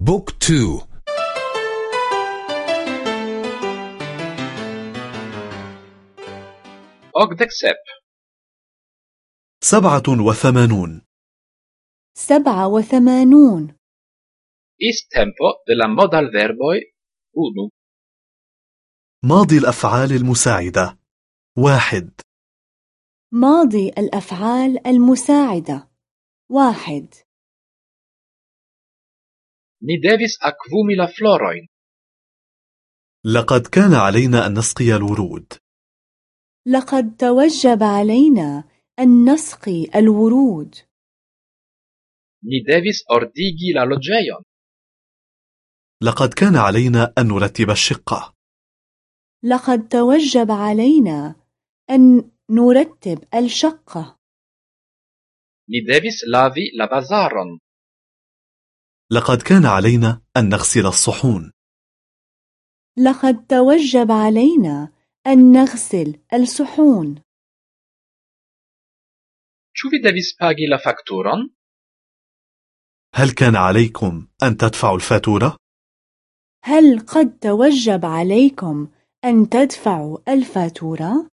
بوك تو. okdek sep سبعة وثمانون. سبعة وثمانون. is-tempo de la modalverboj unu ماضي الأفعال المساعدة. واحد. ماضي الأفعال المساعدة. واحد. Ni devis akvumi la florojn. لقد كان علينا أن نسقي الورود لقد توجب علينا أن نسقي الورود Ni devis ordigi la loĝejon. لقد كان علينا أن نرتب الشقة لقد توجب علينا أن نرتب الشقة Ni devis lavi la vazaron. لقد كان علينا أن نغسل الصحون لقد توجب علينا أن نغسل الصحون Ĉu vi devis pagi la fakturon? هل كان عليكم أن tadfa'u الفاتورة؟ هل قد توجب عليكم أن تدفعوا الفاتورة؟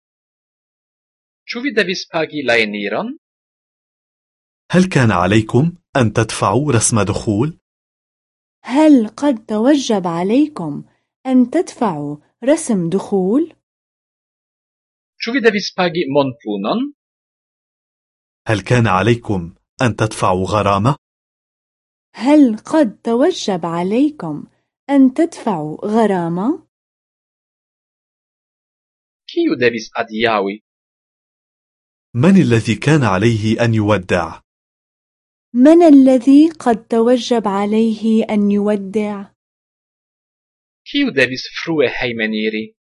Ĉu vi devis pagi la eniron? هل كان عليكم أن تدفعوا رسم دخول؟ هل قد توجب عليكم أن تدفعوا رسم دخول؟ Ĉu vi devis pagi monpunon? هل كان عليكم أن تدفعوا غرامة؟ هل قد توجب عليكم أن تدفعوا غرامة؟ Kiu devis adiaŭi? من الذي كان عليه أن يودع؟ من الذي قد توجب عليه أن يودع؟ Kiu devis frue hejmeniri?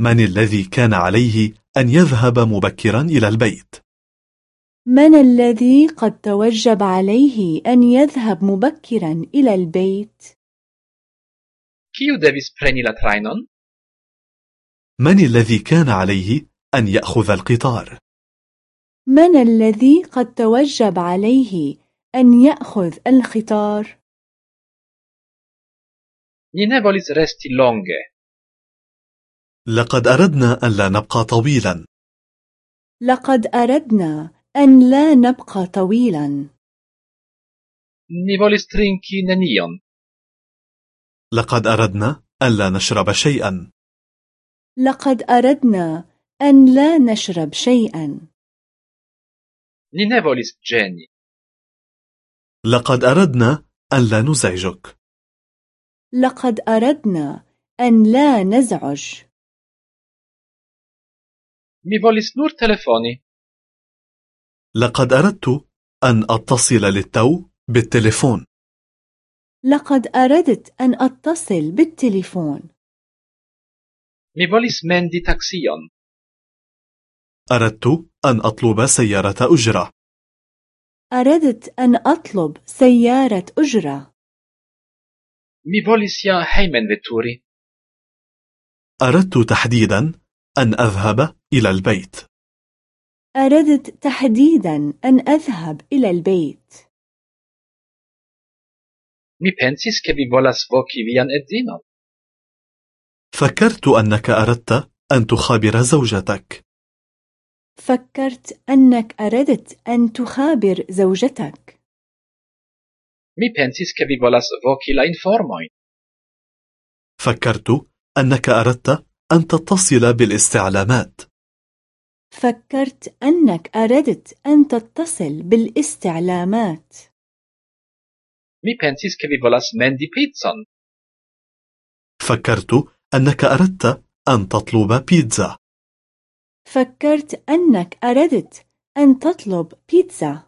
من الذي كان عليه أن يذهب مبكرا إلى البيت؟ من الذي قد توجب عليه أن يذهب مبكرا إلى البيت؟ Kiu devis preni la trajnon? من الذي كان عليه أن يأخذ القطار؟ من الذي قد توجب عليه أن يأخذ القطار؟ Ni ne volis resti longe. لقد أردنا أن لا نبقى طويلا لقد أردنا أن لا نبقى طويلا Ni volis trinki nenion. لقد أردنا أن لا نشرب شيئا لقد أردنا أن لا نشرب شيئا Ni ne volis ĝeni. لقد أردنا أن لا نزعجك لقد أردنا أن لا نزعج Mi volis nur telefoni. لقد أردت أن أتصل للتو بالتليفون لقد أردت أن أتصل بالتليفون Mi volis mendi taksion. أردت أن أطلب سيارة أجرة. أردت أن أطلب سيارة أجرة. Mi volis ja hejmenveturi. أردت تحديدا أن أذهب إلى البيت. أردت تحديدا أن أذهب إلى البيت. Mi pensis ke vi volas voki vian edzinon. فكرت أنك أردت أن تخابر زوجتك. فكرت أنك أردت أن تخابر زوجتك Mi pensis ke vi volas voki la informojn. فكرت أنك أردت أن تتصل بالاستعلامات فكرت أنك أردت أن تتصل بالاستعلامات Mi pensis ke vi volas mendi pizzon. فكرت أنك أردت أن تطلب بيتزا فكرت أنك أردت أن تطلب بيتزا.